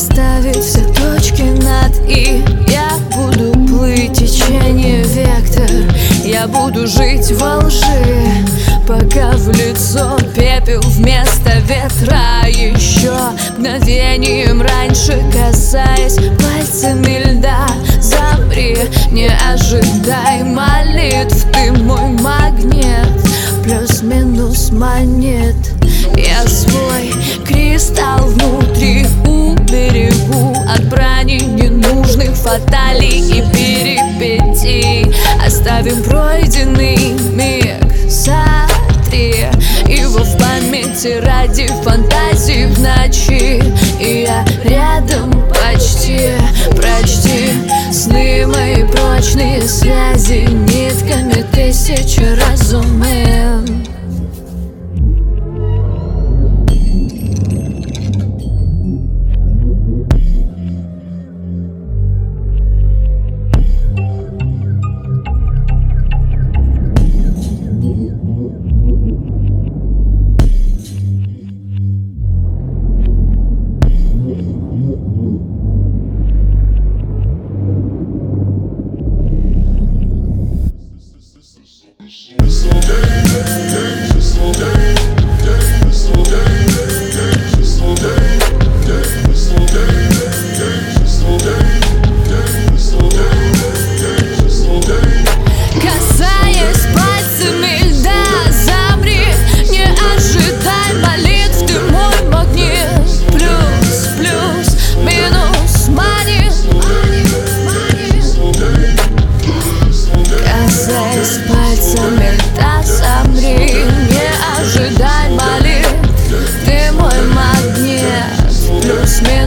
Кто первый расставит все точки над «и» Я буду плыть течение вектор. Я буду жить во лжи Пока в лицо пепел вместо ветра. Еще мгновением раньше касаясь пальцами льда Замри, не ожидай молитв. Ты мой магнит, плюс-минус монет. Я свой кристалл внутри уберегу фаталий и перипетий Оставим пройденный миг Сотри. Его в памяти ради фантазии в ночи. И я рядом почти, прочти Сны мои прочные связи Нитками тысячи разумы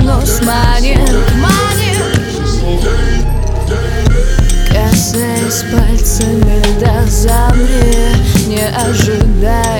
Плюс-минус манит, манит. Касаясь пальцами льда Замри, не ожидай